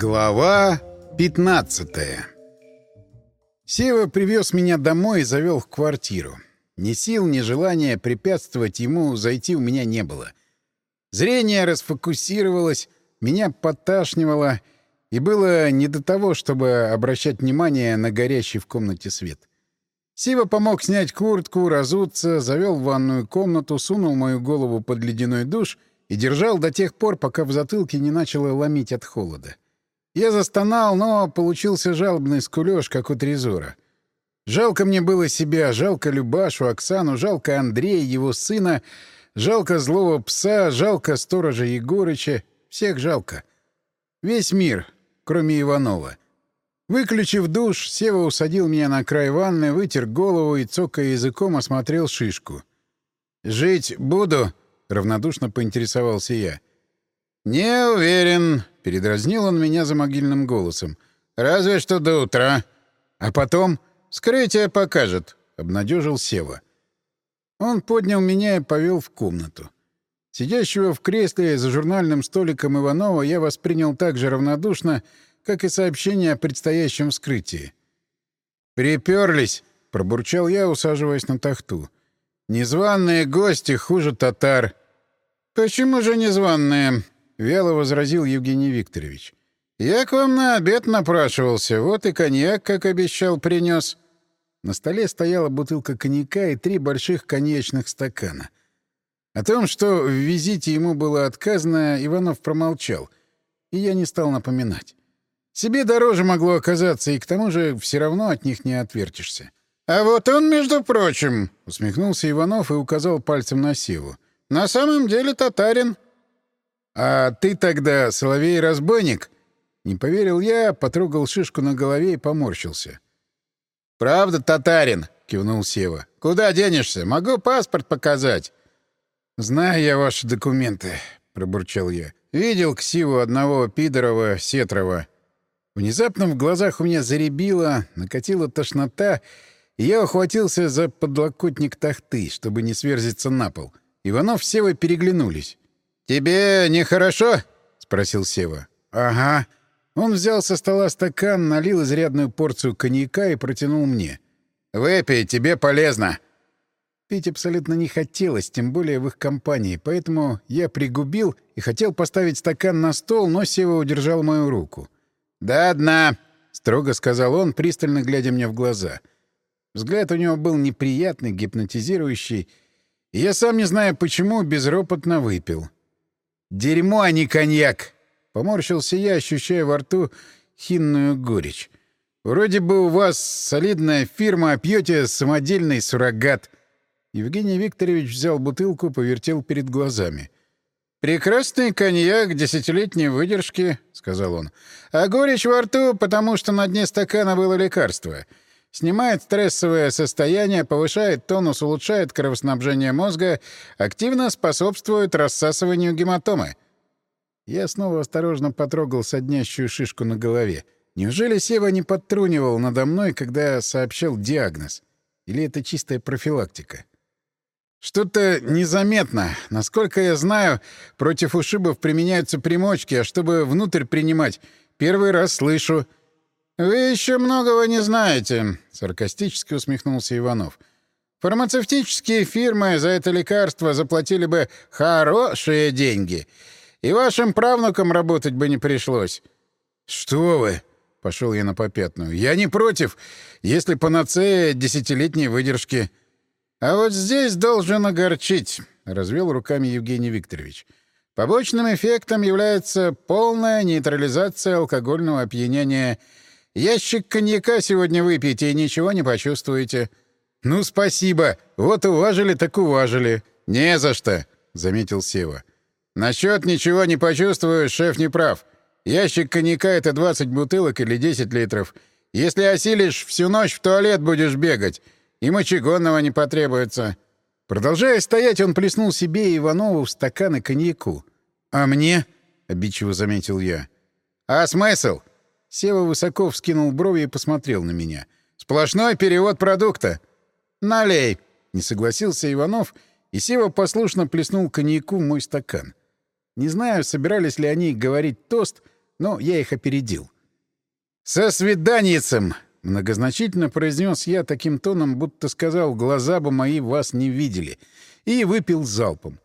Глава 15 Сева привез меня домой и завел в квартиру. Ни сил, ни желания препятствовать ему зайти у меня не было. Зрение расфокусировалось, меня поташнивало, и было не до того, чтобы обращать внимание на горящий в комнате свет. Сива помог снять куртку, разуться, завел в ванную комнату, сунул мою голову под ледяной душ и держал до тех пор, пока в затылке не начало ломить от холода. Я застонал, но получился жалобный скулёж, как у Трезора. Жалко мне было себя, жалко Любашу, Оксану, жалко Андрея, его сына, жалко злого пса, жалко сторожа Егорыча. Всех жалко. Весь мир, кроме Иванова. Выключив душ, Сева усадил меня на край ванны, вытер голову и, цокая языком, осмотрел шишку. «Жить буду?» — равнодушно поинтересовался я. «Не уверен», — передразнил он меня за могильным голосом. «Разве что до утра. А потом вскрытие покажет», — обнадежил Сева. Он поднял меня и повел в комнату. Сидящего в кресле за журнальным столиком Иванова я воспринял так же равнодушно, как и сообщение о предстоящем вскрытии. «Приперлись!» — пробурчал я, усаживаясь на тахту. «Незваные гости хуже татар». «Почему же незваные?» — вяло возразил Евгений Викторович. «Я к вам на обед напрашивался, вот и коньяк, как обещал, принес. На столе стояла бутылка коньяка и три больших коньячных стакана. О том, что в визите ему было отказано, Иванов промолчал, и я не стал напоминать. Себе дороже могло оказаться, и к тому же все равно от них не отвертишься. «А вот он, между прочим», — усмехнулся Иванов и указал пальцем на Севу. «На самом деле татарин». «А ты тогда соловей-разбойник?» Не поверил я, потрогал шишку на голове и поморщился. «Правда, татарин?» — кивнул Сева. «Куда денешься? Могу паспорт показать». «Знаю я ваши документы», — пробурчал я. «Видел ксиву одного Пидорова, Сетрова». Внезапно в глазах у меня заребило, накатила тошнота, и я ухватился за подлокотник тахты, чтобы не сверзиться на пол. Иванов с Севой переглянулись. «Тебе нехорошо?» — спросил Сева. «Ага». Он взял со стола стакан, налил изрядную порцию коньяка и протянул мне. «Выпей, тебе полезно». Пить абсолютно не хотелось, тем более в их компании, поэтому я пригубил и хотел поставить стакан на стол, но Сева удержал мою руку. «Да одна», — строго сказал он, пристально глядя мне в глаза. Взгляд у него был неприятный, гипнотизирующий, и я сам не знаю почему безропотно выпил. «Дерьмо, а не коньяк!» — поморщился я, ощущая во рту хинную горечь. «Вроде бы у вас солидная фирма, а пьете самодельный суррогат». Евгений Викторович взял бутылку, повертел перед глазами. «Прекрасный коньяк десятилетней выдержки», — сказал он. «А горечь во рту, потому что на дне стакана было лекарство». Снимает стрессовое состояние, повышает тонус, улучшает кровоснабжение мозга, активно способствует рассасыванию гематомы. Я снова осторожно потрогал соднящую шишку на голове. Неужели Сева не подтрунивал надо мной, когда сообщал диагноз? Или это чистая профилактика? Что-то незаметно. Насколько я знаю, против ушибов применяются примочки, а чтобы внутрь принимать, первый раз слышу — «Вы еще многого не знаете», — саркастически усмехнулся Иванов. «Фармацевтические фирмы за это лекарство заплатили бы хорошие деньги, и вашим правнукам работать бы не пришлось». «Что вы?» — пошел я на попятную. «Я не против, если панацея десятилетней выдержки». «А вот здесь должен огорчить», — развел руками Евгений Викторович. «Побочным эффектом является полная нейтрализация алкогольного опьянения — Ящик коньяка сегодня выпьете и ничего не почувствуете». «Ну, спасибо. Вот уважили, так уважили». «Не за что», — заметил Сева. «Насчет ничего не почувствую, шеф не прав. Ящик коньяка — это 20 бутылок или 10 литров. Если осилишь, всю ночь в туалет будешь бегать. И мочегонного не потребуется». Продолжая стоять, он плеснул себе и Иванову в стаканы коньяку. «А мне?» — обидчиво заметил я. «А смысл? Сева высоко вскинул брови и посмотрел на меня. «Сплошной перевод продукта!» «Налей!» — не согласился Иванов, и Сева послушно плеснул коньяку в мой стакан. Не знаю, собирались ли они говорить тост, но я их опередил. «Со свиданицем!» — многозначительно произнес я таким тоном, будто сказал, глаза бы мои вас не видели, и выпил залпом.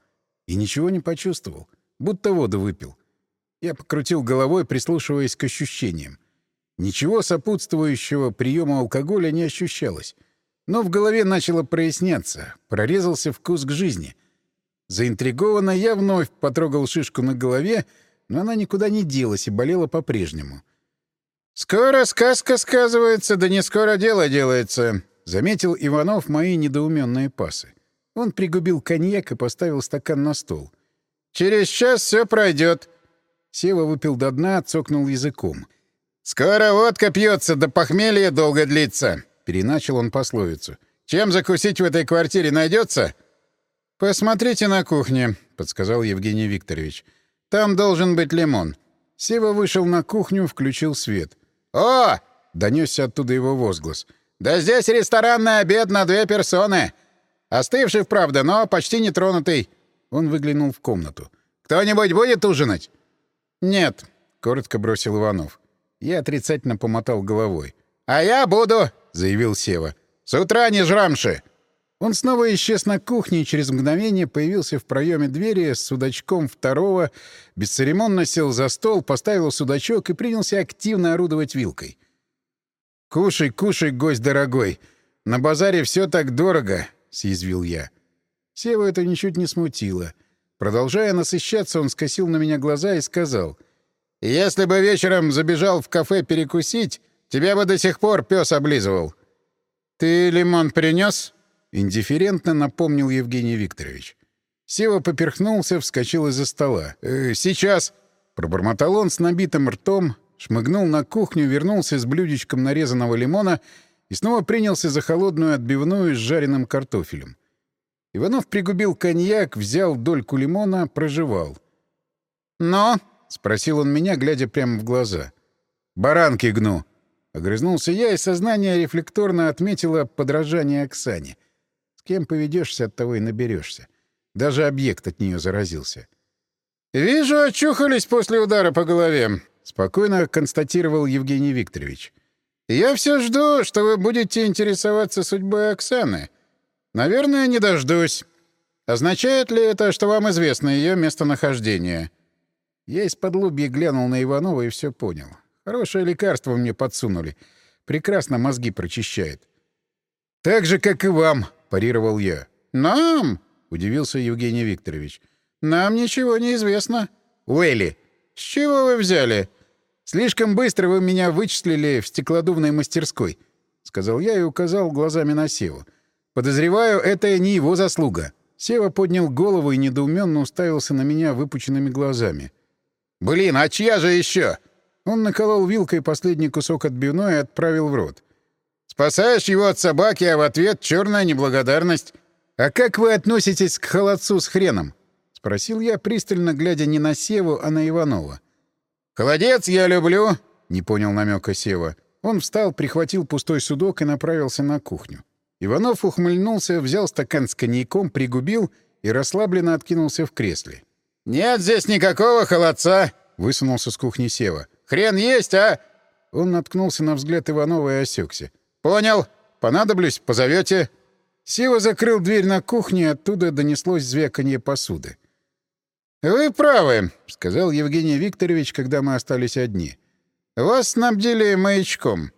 И ничего не почувствовал, будто воду выпил. Я покрутил головой, прислушиваясь к ощущениям. Ничего сопутствующего приема алкоголя не ощущалось. Но в голове начало проясняться, прорезался вкус к жизни. Заинтригованно я вновь потрогал шишку на голове, но она никуда не делась и болела по-прежнему. «Скоро сказка сказывается, да не скоро дело делается», — заметил Иванов мои недоуменные пасы. Он пригубил коньяк и поставил стакан на стол. «Через час все пройдет. Сева выпил до дна, цокнул языком. «Скоро водка пьется, да похмелье долго длится», — переначал он пословицу. «Чем закусить в этой квартире найдется?» «Посмотрите на кухне», — подсказал Евгений Викторович. «Там должен быть лимон». Сева вышел на кухню, включил свет. «О!» — донесся оттуда его возглас. «Да здесь ресторанный обед на две персоны. Остывший, правда, но почти нетронутый». Он выглянул в комнату. «Кто-нибудь будет ужинать?» «Нет», — коротко бросил Иванов. Я отрицательно помотал головой. «А я буду», — заявил Сева. «С утра не жрамши». Он снова исчез на кухне и через мгновение появился в проеме двери с судачком второго, бесцеремонно сел за стол, поставил судачок и принялся активно орудовать вилкой. «Кушай, кушай, гость дорогой. На базаре все так дорого», — съязвил я. Сева это ничуть не смутило. Продолжая насыщаться, он скосил на меня глаза и сказал. «Если бы вечером забежал в кафе перекусить, тебя бы до сих пор пес облизывал». «Ты лимон принес? индифферентно напомнил Евгений Викторович. Сева поперхнулся, вскочил из-за стола. «Э, «Сейчас!» — пробормотал он с набитым ртом, шмыгнул на кухню, вернулся с блюдечком нарезанного лимона и снова принялся за холодную отбивную с жареным картофелем. Иванов пригубил коньяк, взял дольку лимона, прожевал. «Но?» — спросил он меня, глядя прямо в глаза. «Баранки гну!» Огрызнулся я, и сознание рефлекторно отметило подражание Оксане. С кем поведешься, от того и наберешься. Даже объект от нее заразился. «Вижу, очухались после удара по голове», — спокойно констатировал Евгений Викторович. «Я все жду, что вы будете интересоваться судьбой Оксаны. «Наверное, не дождусь. Означает ли это, что вам известно ее местонахождение?» Я из-под лобья глянул на Иванова и все понял. Хорошее лекарство мне подсунули. Прекрасно мозги прочищает. «Так же, как и вам», — парировал я. «Нам?» — удивился Евгений Викторович. «Нам ничего не известно». «Уэлли, с чего вы взяли?» «Слишком быстро вы меня вычислили в стеклодувной мастерской», — сказал я и указал глазами на Севу. Подозреваю, это не его заслуга. Сева поднял голову и недоуменно уставился на меня выпученными глазами. «Блин, а чья же еще?» Он наколол вилкой последний кусок отбивной и отправил в рот. «Спасаешь его от собаки, а в ответ черная неблагодарность. А как вы относитесь к холодцу с хреном?» — спросил я, пристально глядя не на Севу, а на Иванова. «Холодец я люблю», — не понял намека Сева. Он встал, прихватил пустой судок и направился на кухню. Иванов ухмыльнулся, взял стакан с коньяком, пригубил и расслабленно откинулся в кресле. «Нет здесь никакого холодца!» — высунулся с кухни Сева. «Хрен есть, а?» Он наткнулся на взгляд Иванова и осекся. «Понял. Понадоблюсь, позовете». Сева закрыл дверь на кухне, оттуда донеслось звяканье посуды. «Вы правы», — сказал Евгений Викторович, когда мы остались одни. «Вас снабдили маячком.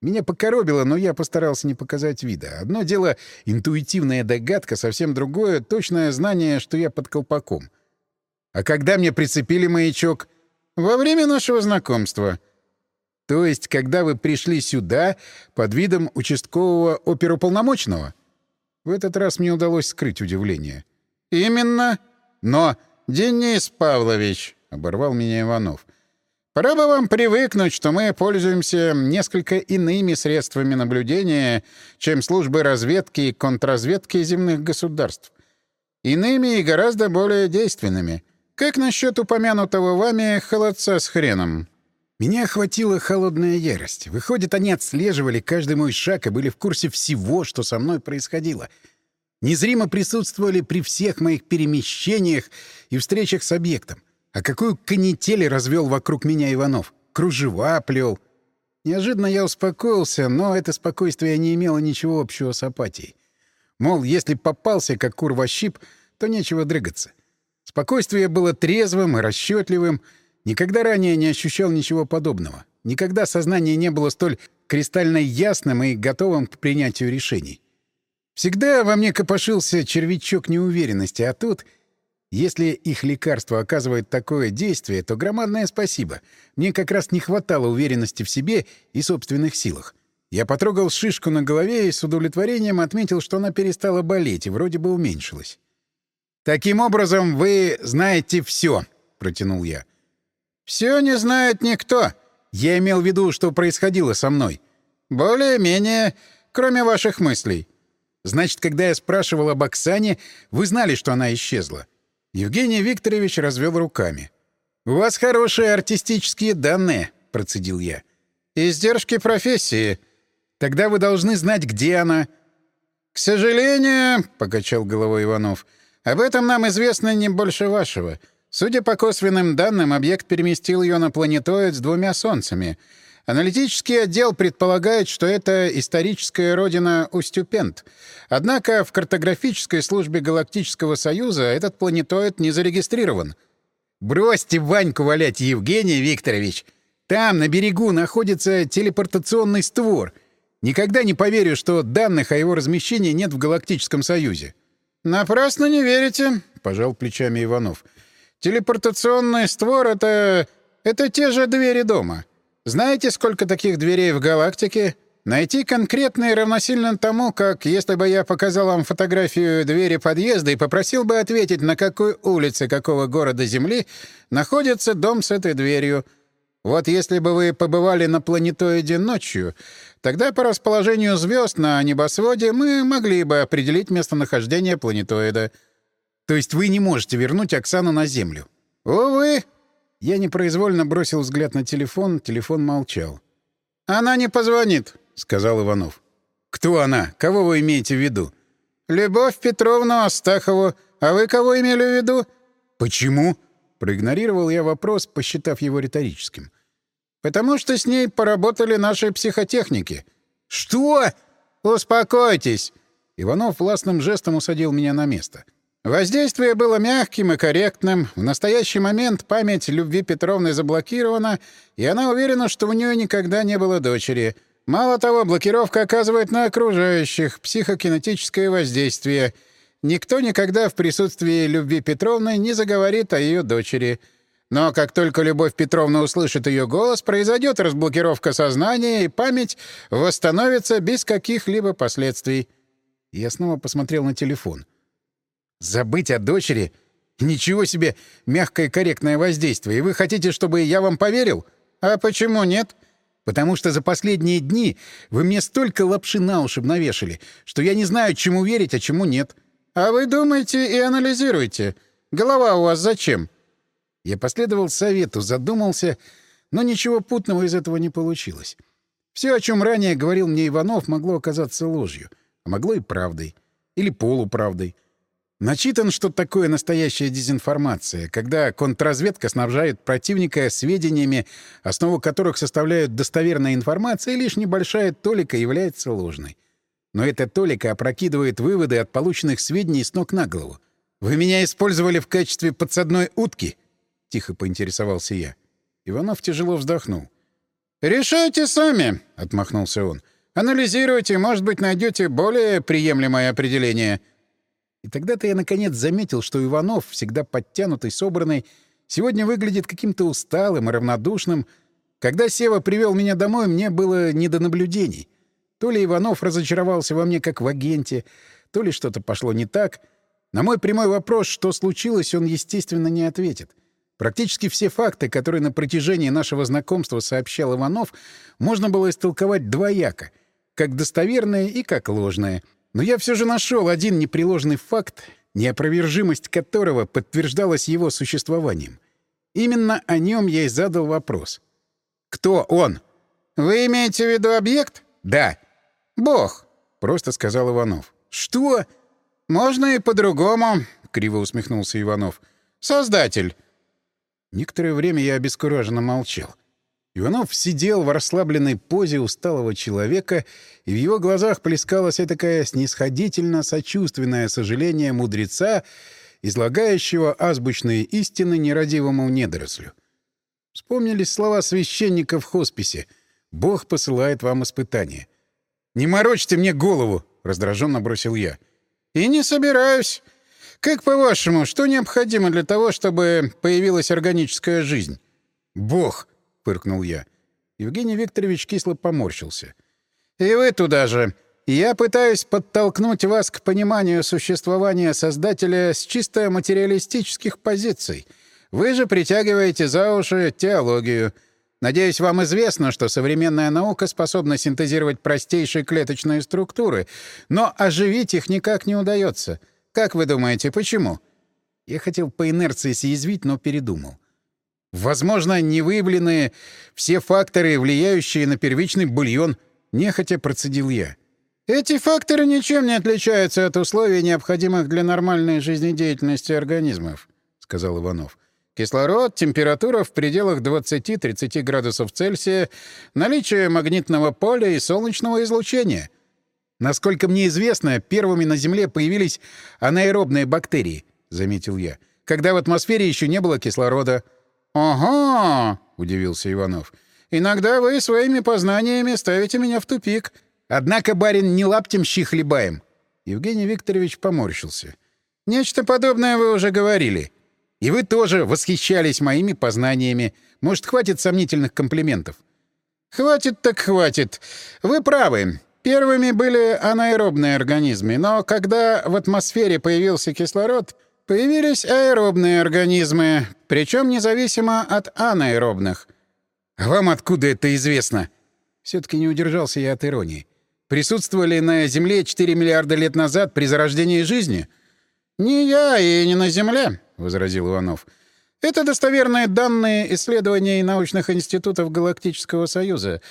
Меня покоробило, но я постарался не показать вида. Одно дело — интуитивная догадка, совсем другое — точное знание, что я под колпаком. А когда мне прицепили маячок? Во время нашего знакомства. То есть, когда вы пришли сюда под видом участкового оперуполномоченного? В этот раз мне удалось скрыть удивление. «Именно. Но, Денис Павлович», — оборвал меня Иванов, — Пора бы вам привыкнуть, что мы пользуемся несколько иными средствами наблюдения, чем службы разведки и контрразведки земных государств. Иными и гораздо более действенными. Как насчет упомянутого вами холодца с хреном? Меня охватила холодная ярость. Выходит, они отслеживали каждый мой шаг и были в курсе всего, что со мной происходило. Незримо присутствовали при всех моих перемещениях и встречах с объектом. А какую канитель развел вокруг меня Иванов? Кружева плел. Неожиданно я успокоился, но это спокойствие не имело ничего общего с апатией. Мол, если попался, как кур во щип, то нечего дрыгаться. Спокойствие было трезвым и расчетливым. Никогда ранее не ощущал ничего подобного. Никогда сознание не было столь кристально ясным и готовым к принятию решений. Всегда во мне копошился червячок неуверенности, а тут, если их лекарство оказывает такое действие, то громадное спасибо. Мне как раз не хватало уверенности в себе и собственных силах. Я потрогал шишку на голове и с удовлетворением отметил, что она перестала болеть и вроде бы уменьшилась. «Таким образом, вы знаете все, протянул я. «Все не знает никто. Я имел в виду, что происходило со мной. Более-менее, кроме ваших мыслей. Значит, когда я спрашивал об Оксане, вы знали, что она исчезла. Евгений Викторович развел руками. «У вас хорошие артистические данные», — процедил я. «Издержки профессии. Тогда вы должны знать, где она». «К сожалению», — покачал головой Иванов, — «об этом нам известно не больше вашего. Судя по косвенным данным, объект переместил ее на планетоид с двумя солнцами — Аналитический отдел предполагает, что это историческая родина Устюпент. Однако в картографической службе Галактического Союза этот планетоид не зарегистрирован. «Бросьте Ваньку валять, Евгений Викторович! Там, на берегу, находится телепортационный створ. Никогда не поверю, что данных о его размещении нет в Галактическом Союзе». «Напрасно не верите», — пожал плечами Иванов. «Телепортационный створ — это... это те же двери дома». Знаете, сколько таких дверей в галактике? Найти конкретные равносильно тому, как если бы я показал вам фотографию двери подъезда и попросил бы ответить, на какой улице какого города Земли находится дом с этой дверью. Вот если бы вы побывали на планетоиде ночью, тогда по расположению звезд на небосводе мы могли бы определить местонахождение планетоида. То есть вы не можете вернуть Оксану на Землю? Увы, я непроизвольно бросил взгляд на телефон, телефон молчал. «Она не позвонит», — сказал Иванов. «Кто она? Кого вы имеете в виду?» «Любовь Петровну Астахову. А вы кого имели в виду?» «Почему?» — проигнорировал я вопрос, посчитав его риторическим. «Потому что с ней поработали наши психотехники». «Что?» «Успокойтесь!» Иванов властным жестом усадил меня на место. — Воздействие было мягким и корректным. В настоящий момент память Любви Петровны заблокирована, и она уверена, что у нее никогда не было дочери. Мало того, блокировка оказывает на окружающих психокинетическое воздействие. Никто никогда в присутствии Любви Петровны не заговорит о ее дочери. Но как только Любовь Петровна услышит ее голос, произойдет разблокировка сознания, и память восстановится без каких-либо последствий. Я снова посмотрел на телефон. Забыть о дочери? Ничего себе мягкое корректное воздействие. И вы хотите, чтобы я вам поверил? А почему нет? Потому что за последние дни вы мне столько лапши на уши навешали, что я не знаю, чему верить, а чему нет. А вы думаете и анализируете. Голова у вас зачем? Я последовал совету, задумался, но ничего путного из этого не получилось. Все, о чем ранее говорил мне Иванов, могло оказаться ложью, а могло и правдой. Или полуправдой. Начитан, что такое настоящая дезинформация, когда контрразведка снабжает противника сведениями, основу которых составляют достоверная информация, и лишь небольшая толика является ложной. Но эта толика опрокидывает выводы от полученных сведений с ног на голову. «Вы меня использовали в качестве подсадной утки?» — тихо поинтересовался я. Иванов тяжело вздохнул. «Решайте сами», — отмахнулся он. «Анализируйте, может быть, найдете более приемлемое определение». И тогда-то я наконец заметил, что Иванов, всегда подтянутый, собранный, сегодня выглядит каким-то усталым и равнодушным. Когда Сева привел меня домой, мне было не до наблюдений. То ли Иванов разочаровался во мне как в агенте, то ли что-то пошло не так. На мой прямой вопрос, что случилось, он, естественно, не ответит. Практически все факты, которые на протяжении нашего знакомства сообщал Иванов, можно было истолковать двояко, как достоверные и как ложные — но я все же нашел один непреложный факт, неопровержимость которого подтверждалась его существованием. Именно о нем я и задал вопрос. «Кто он?» «Вы имеете в виду объект?» «Да». «Бог», — просто сказал Иванов. «Что?» «Можно и по-другому», — криво усмехнулся Иванов. «Создатель». Некоторое время я обескураженно молчал. Иванов сидел в расслабленной позе усталого человека, и в его глазах плескалось такое снисходительно-сочувственное сожаление мудреца, излагающего азбучные истины нерадивому недорослю. Вспомнились слова священника в хосписе «Бог посылает вам испытания». «Не морочьте мне голову!» — раздраженно бросил я. «И не собираюсь. Как по-вашему, что необходимо для того, чтобы появилась органическая жизнь?» «Бог!» — фыркнул я. Евгений Викторович кисло поморщился. «И вы туда же. Я пытаюсь подтолкнуть вас к пониманию существования Создателя с чисто материалистических позиций. Вы же притягиваете за уши теологию». Надеюсь, вам известно, что современная наука способна синтезировать простейшие клеточные структуры, но оживить их никак не удается. Как вы думаете, почему? Я хотел по инерции съязвить, но передумал. Возможно, не выявлены все факторы, влияющие на первичный бульон, нехотя процедил я. Эти факторы ничем не отличаются от условий, необходимых для нормальной жизнедеятельности организмов, сказал Иванов. Кислород, температура в пределах 20-30 градусов Цельсия, наличие магнитного поля и солнечного излучения. Насколько мне известно, первыми на Земле появились анаэробные бактерии, — заметил я, — когда в атмосфере еще не было кислорода. — Ага, — удивился Иванов. — Иногда вы своими познаниями ставите меня в тупик. Однако, барин, не лаптем щи хлебаем. Евгений Викторович поморщился. — Нечто подобное вы уже говорили. — и вы тоже восхищались моими познаниями. Может, хватит сомнительных комплиментов? Хватит так хватит. Вы правы. Первыми были анаэробные организмы, но когда в атмосфере появился кислород, появились аэробные организмы, причем независимо от анаэробных. Вам откуда это известно? Все-таки не удержался я от иронии. Присутствовали на Земле 4 миллиарда лет назад при зарождении жизни? Не я и не на Земле возразил Иванов. Это достоверные данные исследований научных институтов Галактического Союза.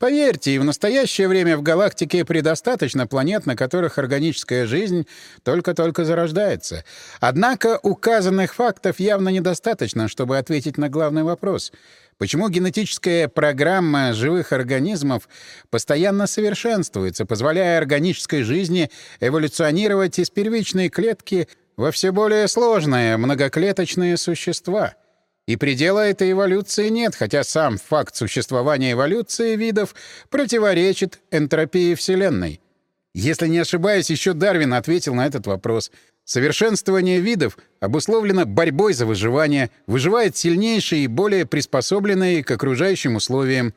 Поверьте, и в настоящее время в галактике предостаточно планет, на которых органическая жизнь только-только зарождается. Однако указанных фактов явно недостаточно, чтобы ответить на главный вопрос. Почему генетическая программа живых организмов постоянно совершенствуется, позволяя органической жизни эволюционировать из первичной клетки во все более сложные многоклеточные существа. И предела этой эволюции нет, хотя сам факт существования эволюции видов противоречит энтропии Вселенной. Если не ошибаюсь, еще Дарвин ответил на этот вопрос. Совершенствование видов обусловлено борьбой за выживание, выживает сильнейший и более приспособленный к окружающим условиям.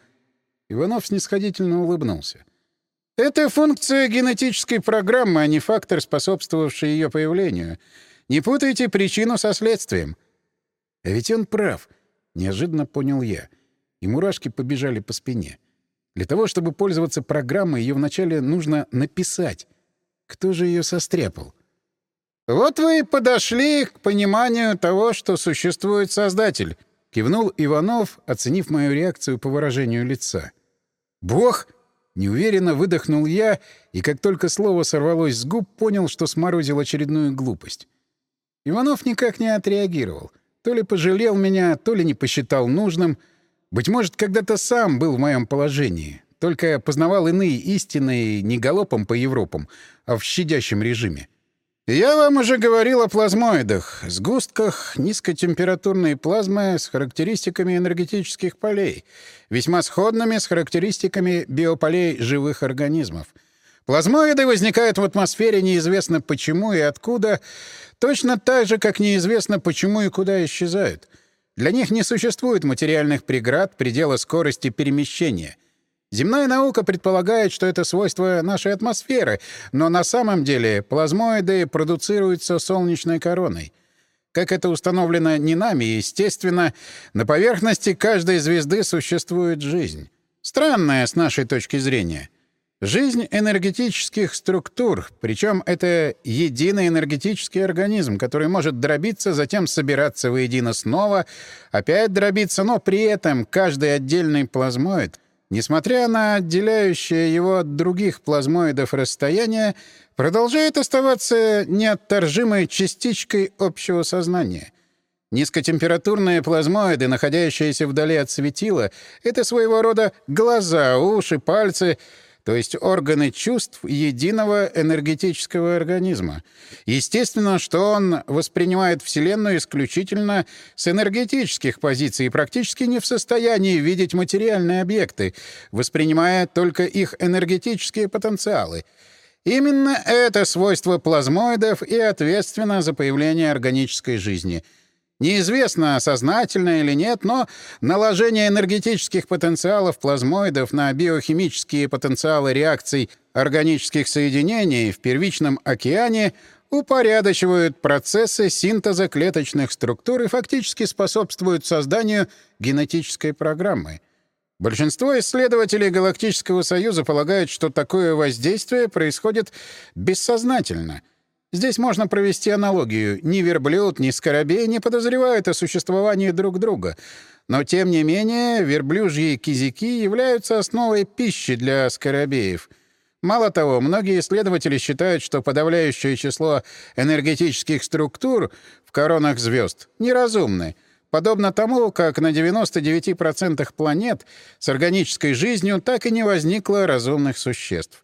Иванов снисходительно улыбнулся. Это функция генетической программы, а не фактор, способствовавший ее появлению. Не путайте причину со следствием. А ведь он прав, неожиданно понял я. И мурашки побежали по спине. Для того, чтобы пользоваться программой, ее вначале нужно написать. Кто же ее состряпал? «Вот вы и подошли к пониманию того, что существует Создатель», — кивнул Иванов, оценив мою реакцию по выражению лица. «Бог?» Неуверенно выдохнул я, и как только слово сорвалось с губ, понял, что сморозил очередную глупость. Иванов никак не отреагировал. То ли пожалел меня, то ли не посчитал нужным. Быть может, когда-то сам был в моем положении. Только познавал иные истины не галопом по Европам, а в щадящем режиме. Я вам уже говорил о плазмоидах, сгустках низкотемпературной плазмы с характеристиками энергетических полей, весьма сходными с характеристиками биополей живых организмов. Плазмоиды возникают в атмосфере неизвестно почему и откуда, точно так же, как неизвестно почему и куда исчезают. Для них не существует материальных преград предела скорости перемещения — Земная наука предполагает, что это свойство нашей атмосферы, но на самом деле плазмоиды продуцируются солнечной короной. Как это установлено не нами, естественно, на поверхности каждой звезды существует жизнь. Странная с нашей точки зрения. Жизнь энергетических структур, причем это единый энергетический организм, который может дробиться, затем собираться воедино снова, опять дробиться, но при этом каждый отдельный плазмоид несмотря на отделяющее его от других плазмоидов расстояние, продолжает оставаться неотторжимой частичкой общего сознания. Низкотемпературные плазмоиды, находящиеся вдали от светила, — это своего рода глаза, уши, пальцы, то есть органы чувств единого энергетического организма. Естественно, что он воспринимает Вселенную исключительно с энергетических позиций и практически не в состоянии видеть материальные объекты, воспринимая только их энергетические потенциалы — Именно это свойство плазмоидов и ответственно за появление органической жизни — Неизвестно, сознательно или нет, но наложение энергетических потенциалов плазмоидов на биохимические потенциалы реакций органических соединений в первичном океане упорядочивают процессы синтеза клеточных структур и фактически способствуют созданию генетической программы. Большинство исследователей Галактического Союза полагают, что такое воздействие происходит бессознательно — Здесь можно провести аналогию. Ни верблюд, ни скоробей не подозревают о существовании друг друга. Но, тем не менее, верблюжьи кизики являются основой пищи для скоробеев. Мало того, многие исследователи считают, что подавляющее число энергетических структур в коронах звезд неразумны, подобно тому, как на 99% планет с органической жизнью так и не возникло разумных существ.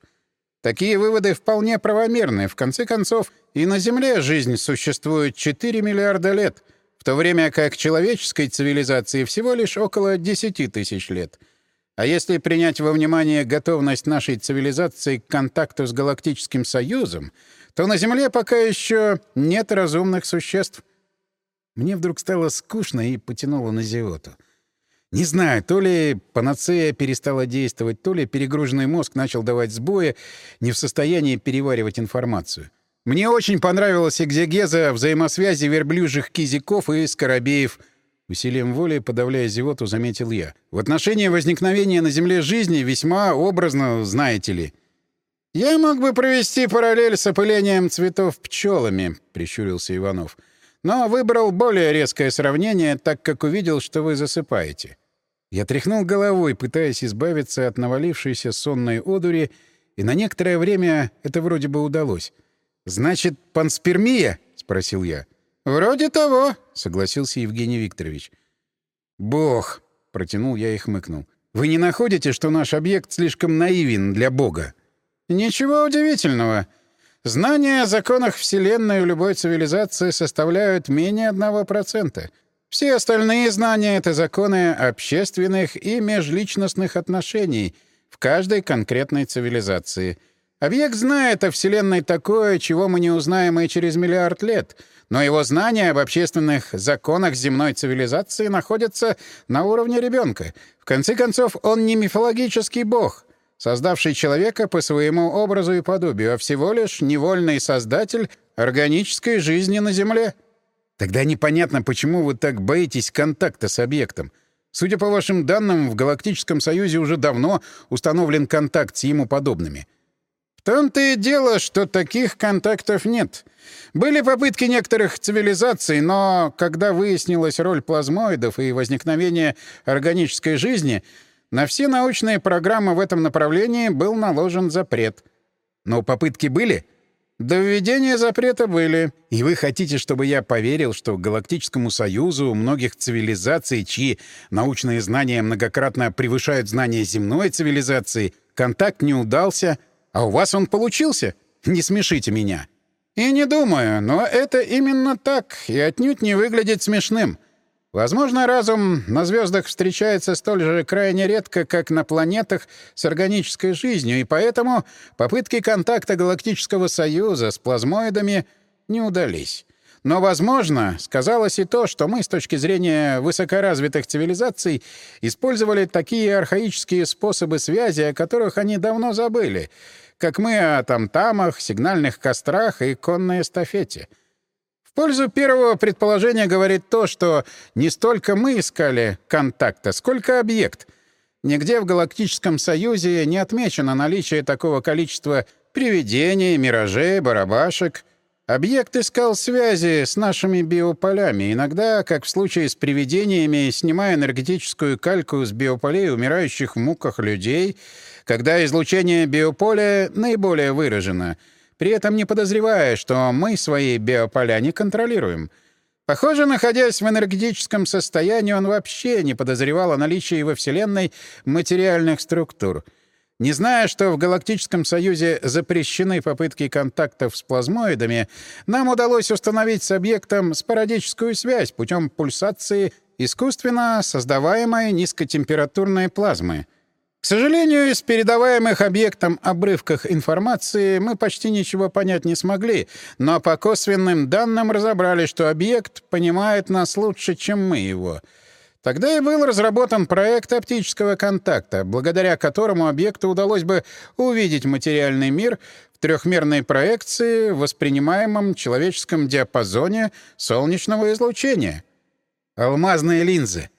Такие выводы вполне правомерны. В конце концов, и на Земле жизнь существует 4 миллиарда лет, в то время как человеческой цивилизации всего лишь около 10 тысяч лет. А если принять во внимание готовность нашей цивилизации к контакту с Галактическим Союзом, то на Земле пока еще нет разумных существ. Мне вдруг стало скучно и потянуло на зевоту. Не знаю, то ли панацея перестала действовать, то ли перегруженный мозг начал давать сбои, не в состоянии переваривать информацию. Мне очень понравилась экзегеза взаимосвязи верблюжьих кизиков и скоробеев. Усилием воли, подавляя зевоту, заметил я. В отношении возникновения на Земле жизни весьма образно, знаете ли. «Я мог бы провести параллель с опылением цветов пчелами», — прищурился Иванов. «Но выбрал более резкое сравнение, так как увидел, что вы засыпаете. Я тряхнул головой, пытаясь избавиться от навалившейся сонной одури, и на некоторое время это вроде бы удалось. «Значит, панспермия?» — спросил я. «Вроде того», — согласился Евгений Викторович. «Бог!» — протянул я и хмыкнул. «Вы не находите, что наш объект слишком наивен для Бога?» «Ничего удивительного. Знания о законах Вселенной у любой цивилизации составляют менее одного процента. Все остальные знания — это законы общественных и межличностных отношений в каждой конкретной цивилизации. Объект знает о Вселенной такое, чего мы не узнаем и через миллиард лет, но его знания об общественных законах земной цивилизации находятся на уровне ребенка. В конце концов, он не мифологический бог, создавший человека по своему образу и подобию, а всего лишь невольный создатель органической жизни на Земле. Тогда непонятно, почему вы так боитесь контакта с объектом. Судя по вашим данным, в Галактическом Союзе уже давно установлен контакт с ему подобными. В том-то и дело, что таких контактов нет. Были попытки некоторых цивилизаций, но когда выяснилась роль плазмоидов и возникновение органической жизни, на все научные программы в этом направлении был наложен запрет. Но попытки были — до введения запрета были. И вы хотите, чтобы я поверил, что Галактическому Союзу многих цивилизаций, чьи научные знания многократно превышают знания земной цивилизации, контакт не удался, а у вас он получился? Не смешите меня. И не думаю, но это именно так, и отнюдь не выглядит смешным. Возможно, разум на звездах встречается столь же крайне редко, как на планетах с органической жизнью, и поэтому попытки контакта Галактического Союза с плазмоидами не удались. Но, возможно, сказалось и то, что мы с точки зрения высокоразвитых цивилизаций использовали такие архаические способы связи, о которых они давно забыли, как мы о тамтамах, сигнальных кострах и конной эстафете — пользу первого предположения говорит то, что не столько мы искали контакта, сколько объект. Нигде в Галактическом Союзе не отмечено наличие такого количества привидений, миражей, барабашек. Объект искал связи с нашими биополями, иногда, как в случае с привидениями, снимая энергетическую кальку с биополей умирающих в муках людей, когда излучение биополя наиболее выражено — при этом не подозревая, что мы свои биополя не контролируем. Похоже, находясь в энергетическом состоянии, он вообще не подозревал о наличии во Вселенной материальных структур. Не зная, что в Галактическом Союзе запрещены попытки контактов с плазмоидами, нам удалось установить с объектом спорадическую связь путем пульсации искусственно создаваемой низкотемпературной плазмы — к сожалению, из передаваемых объектом обрывках информации мы почти ничего понять не смогли, но по косвенным данным разобрали, что объект понимает нас лучше, чем мы его. Тогда и был разработан проект оптического контакта, благодаря которому объекту удалось бы увидеть материальный мир в трехмерной проекции в воспринимаемом человеческом диапазоне солнечного излучения. Алмазные линзы —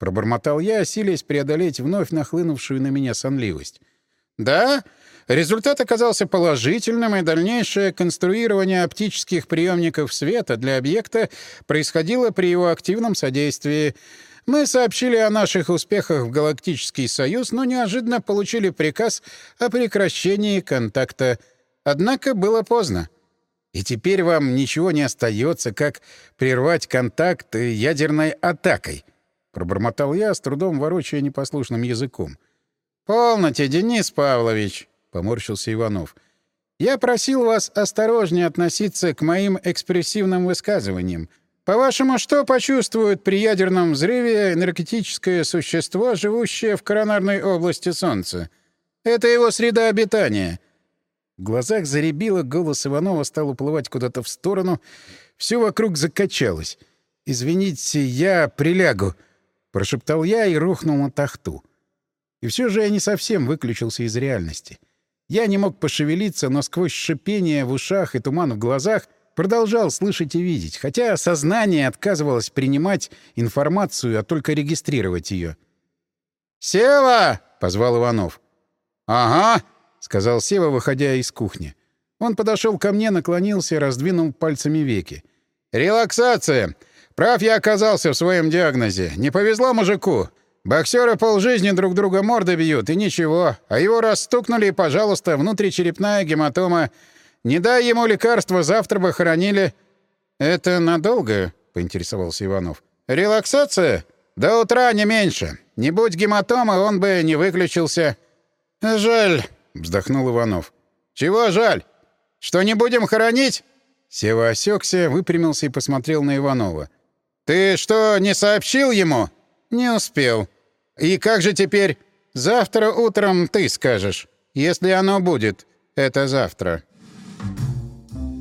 Пробормотал я, силясь преодолеть вновь нахлынувшую на меня сонливость. «Да, результат оказался положительным, и дальнейшее конструирование оптических приемников света для объекта происходило при его активном содействии. Мы сообщили о наших успехах в Галактический Союз, но неожиданно получили приказ о прекращении контакта. Однако было поздно. И теперь вам ничего не остается, как прервать контакт ядерной атакой». — пробормотал я, с трудом ворочая непослушным языком. «Полноте, Денис Павлович!» — поморщился Иванов. «Я просил вас осторожнее относиться к моим экспрессивным высказываниям. По-вашему, что почувствует при ядерном взрыве энергетическое существо, живущее в коронарной области Солнца? Это его среда обитания». В глазах заребило, голос Иванова стал уплывать куда-то в сторону. Все вокруг закачалось. «Извините, я прилягу», — прошептал я и рухнул на тахту. И все же я не совсем выключился из реальности. Я не мог пошевелиться, но сквозь шипение в ушах и туман в глазах продолжал слышать и видеть, хотя сознание отказывалось принимать информацию, а только регистрировать ее. «Сева!» — позвал Иванов. «Ага!» — сказал Сева, выходя из кухни. Он подошел ко мне, наклонился раздвинул пальцами веки. «Релаксация! Прав я оказался в своем диагнозе. Не повезло мужику. Боксеры полжизни друг друга морды бьют, и ничего. А его расстукнули, и, пожалуйста, внутричерепная гематома. Не дай ему лекарства, завтра бы хоронили. «Это надолго?» — поинтересовался Иванов. «Релаксация? До утра не меньше. Не будь гематомы, он бы не выключился». «Жаль», — вздохнул Иванов. «Чего жаль? Что не будем хоронить?» Сева осекся, выпрямился и посмотрел на Иванова. «Ты что, не сообщил ему?» «Не успел». «И как же теперь?» «Завтра утром ты скажешь, если оно будет. Это завтра».